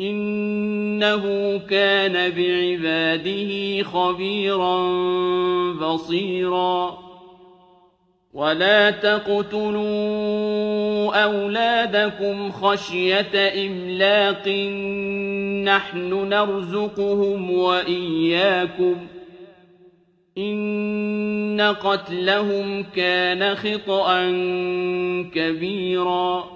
إِنَّهُ كَانَ بِعِبَادِهِ خَبِيرًا بَصِيرًا. وَلَا تَقْتُلُوا أَوْلَادَكُمْ خَشْيَةَ إِمْلَاقٍ نَّحْنُ نَرْزُقُهُمْ وَإِيَّاكُمْ ۚ إِنَّ قَتْلَهُمْ كَانَ خِطْئًا كَبِيرًا.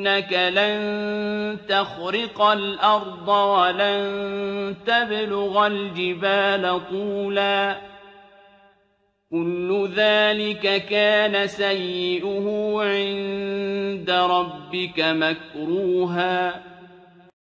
إنك لن تخرق الأرض ولن تبلغ الجبال طولا كل ذلك كان سيئه عند ربك مكروها